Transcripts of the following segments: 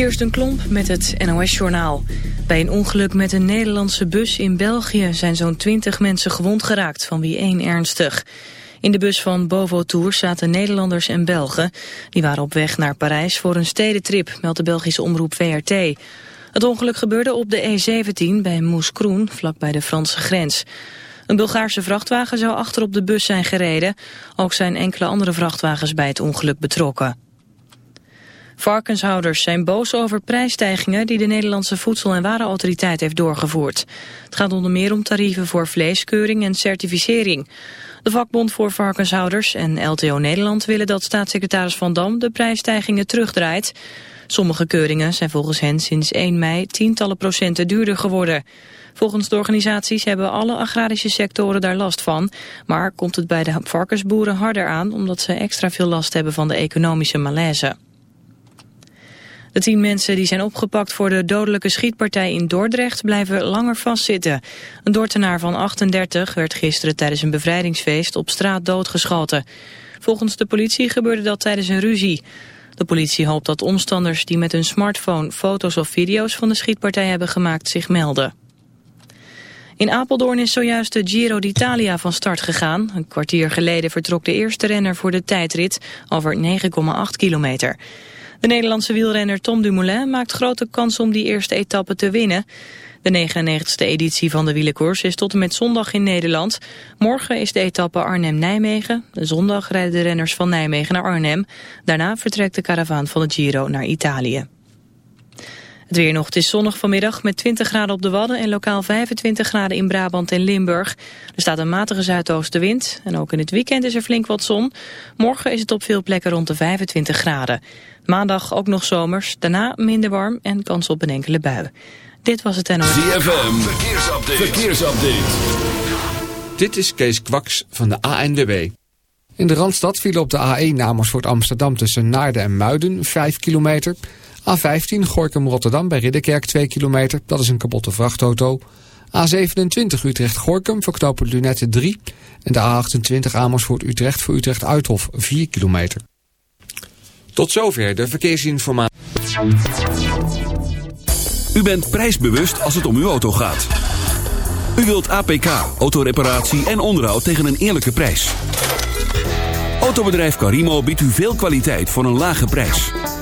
Kirsten Klomp met het NOS-journaal. Bij een ongeluk met een Nederlandse bus in België zijn zo'n 20 mensen gewond geraakt, van wie één ernstig. In de bus van Bovo Tour zaten Nederlanders en Belgen. Die waren op weg naar Parijs voor een stedentrip, meldt de Belgische omroep VRT. Het ongeluk gebeurde op de E17 bij Moeskroen, vlakbij de Franse grens. Een Bulgaarse vrachtwagen zou achter op de bus zijn gereden. Ook zijn enkele andere vrachtwagens bij het ongeluk betrokken. Varkenshouders zijn boos over prijsstijgingen die de Nederlandse Voedsel- en Warenautoriteit heeft doorgevoerd. Het gaat onder meer om tarieven voor vleeskeuring en certificering. De vakbond voor varkenshouders en LTO Nederland willen dat staatssecretaris Van Dam de prijsstijgingen terugdraait. Sommige keuringen zijn volgens hen sinds 1 mei tientallen procenten duurder geworden. Volgens de organisaties hebben alle agrarische sectoren daar last van. Maar komt het bij de varkensboeren harder aan omdat ze extra veel last hebben van de economische malaise. De tien mensen die zijn opgepakt voor de dodelijke schietpartij in Dordrecht blijven langer vastzitten. Een Dordtenaar van 38 werd gisteren tijdens een bevrijdingsfeest op straat doodgeschoten. Volgens de politie gebeurde dat tijdens een ruzie. De politie hoopt dat omstanders die met hun smartphone foto's of video's van de schietpartij hebben gemaakt zich melden. In Apeldoorn is zojuist de Giro d'Italia van start gegaan. Een kwartier geleden vertrok de eerste renner voor de tijdrit over 9,8 kilometer. De Nederlandse wielrenner Tom Dumoulin maakt grote kans om die eerste etappe te winnen. De 99e editie van de wielenkoers is tot en met zondag in Nederland. Morgen is de etappe Arnhem-Nijmegen. Zondag rijden de renners van Nijmegen naar Arnhem. Daarna vertrekt de karavaan van de Giro naar Italië. Het weer nog, het is zonnig vanmiddag met 20 graden op de Wadden en lokaal 25 graden in Brabant en Limburg. Er staat een matige zuidoostenwind en ook in het weekend is er flink wat zon. Morgen is het op veel plekken rond de 25 graden. Maandag ook nog zomers, daarna minder warm en kans op een enkele bui. Dit was het NOS. ZFM, verkeersupdate. verkeersupdate. Dit is Kees Kwaks van de ANWB. In de Randstad vielen op de A1 namens voor Amsterdam tussen Naarden en Muiden 5 kilometer... A15 Gorkum-Rotterdam bij Ridderkerk 2 kilometer. Dat is een kapotte vrachtauto. A27 Utrecht-Gorkum voor knopen Lunette 3. En de A28 Amersfoort-Utrecht voor Utrecht-Uithof 4 kilometer. Tot zover de verkeersinformatie. U bent prijsbewust als het om uw auto gaat. U wilt APK, autoreparatie en onderhoud tegen een eerlijke prijs. Autobedrijf Carimo biedt u veel kwaliteit voor een lage prijs.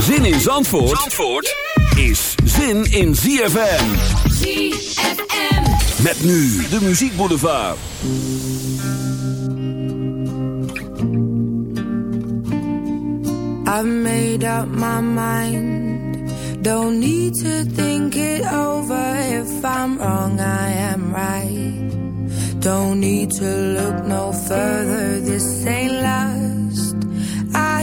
Zin in Zandvoort, Zandvoort is zin in ZFM. ZFM. Met nu de Muziek Boulevard. I've made up my mind. Don't need to think it over. If I'm wrong, I am right. Don't need to look no further. This ain't last.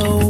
so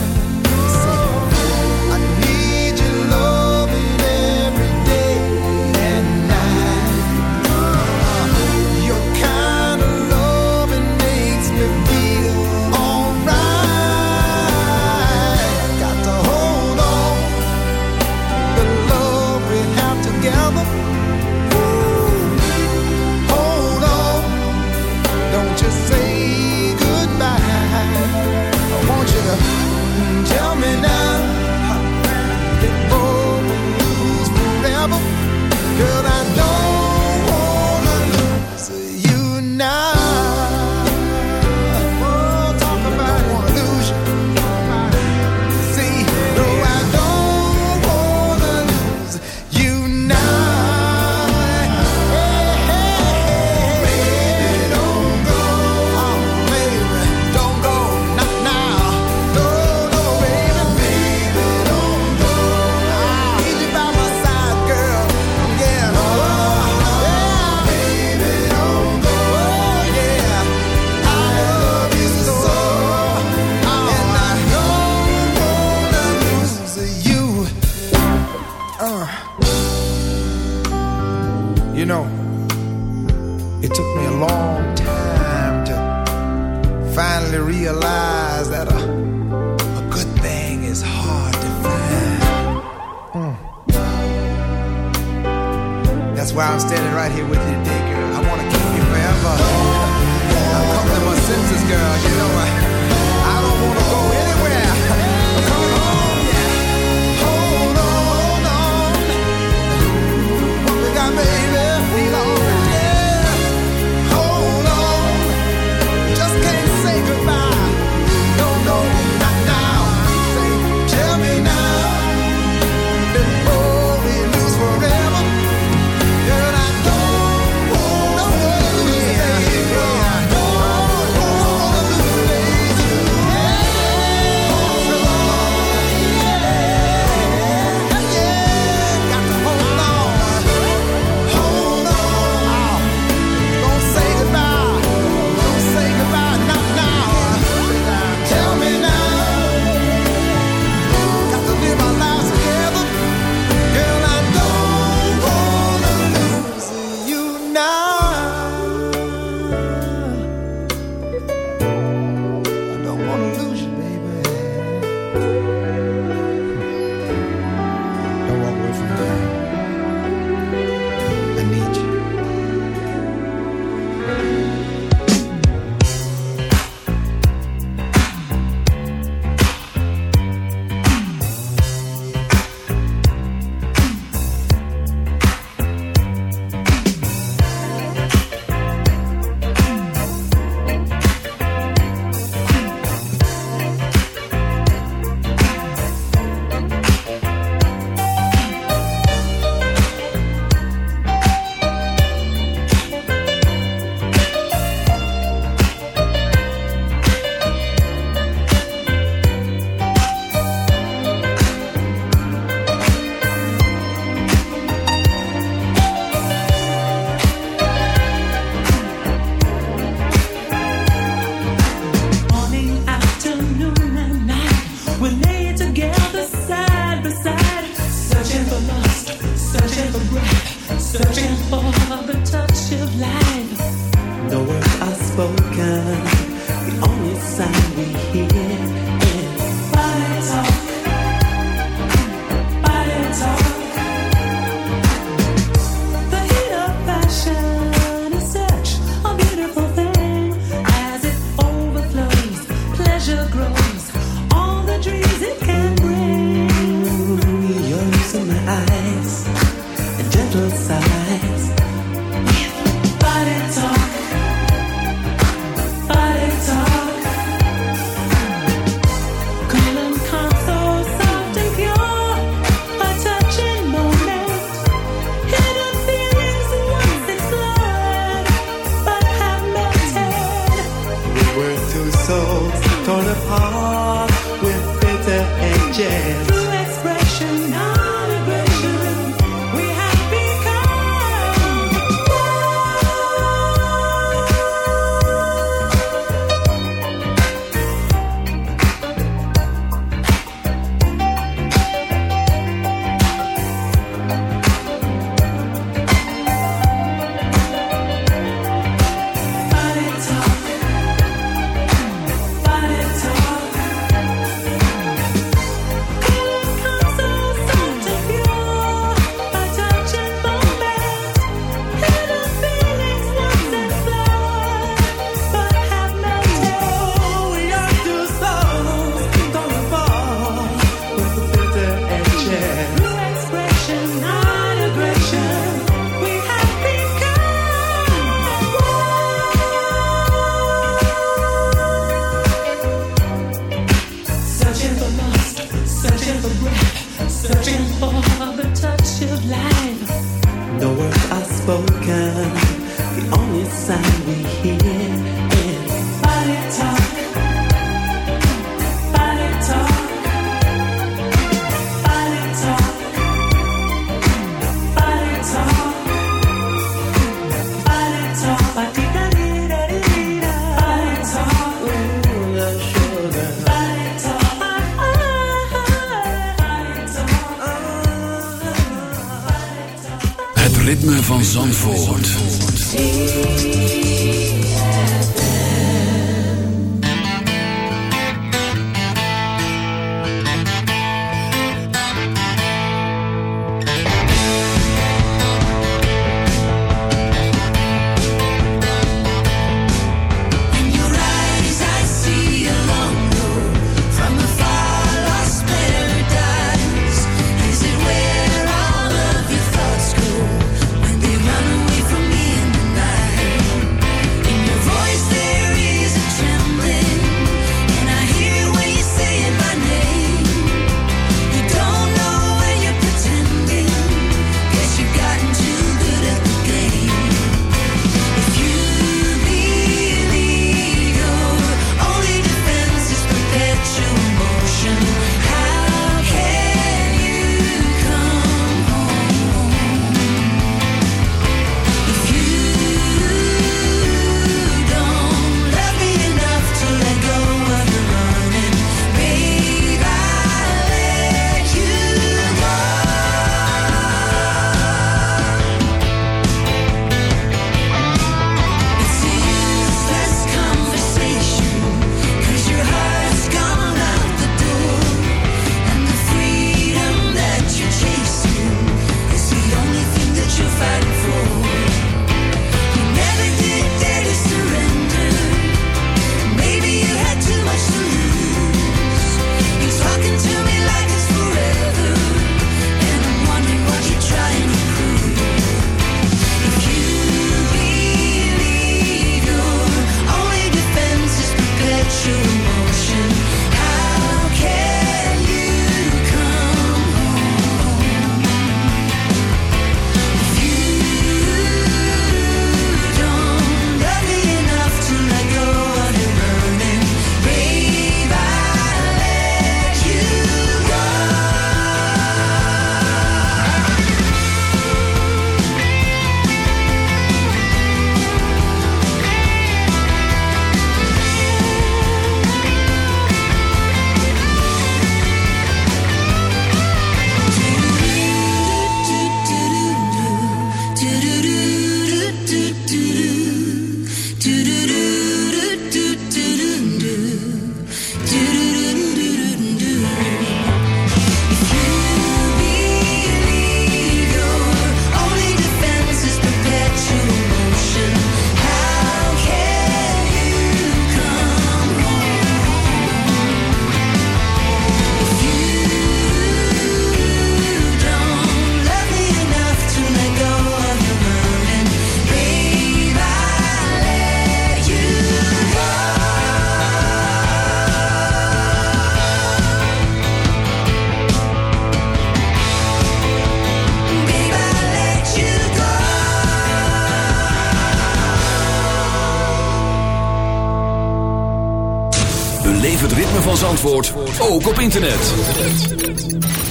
Zandvoort ook op internet.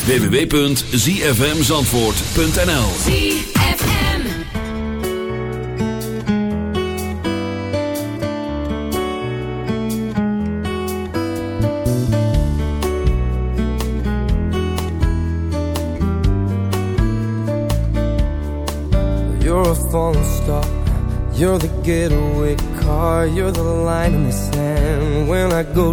www.zfmzandvoort.nl ZFM You're a falling star. You're the getaway car. You're the line in the sand. When I go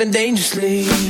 living dangerously.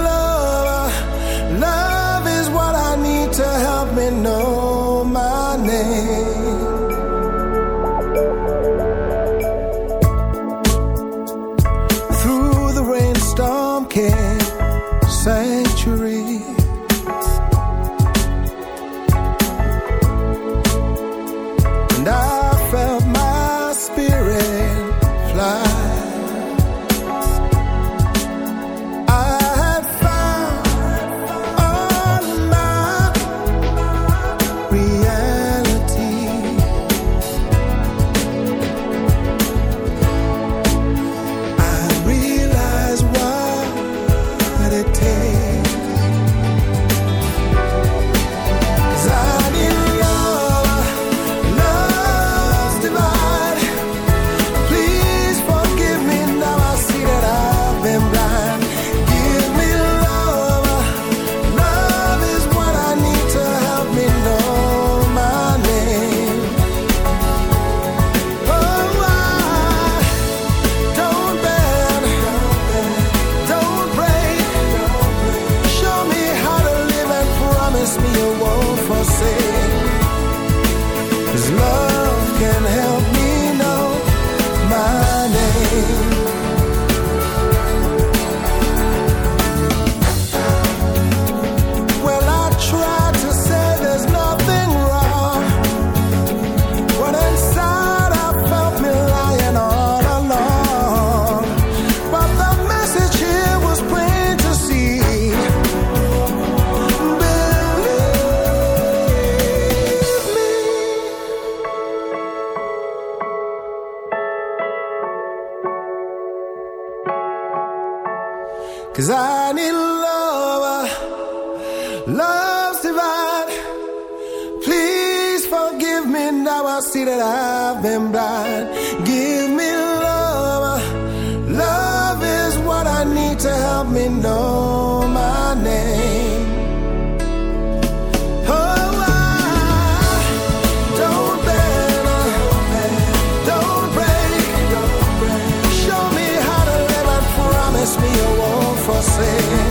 você.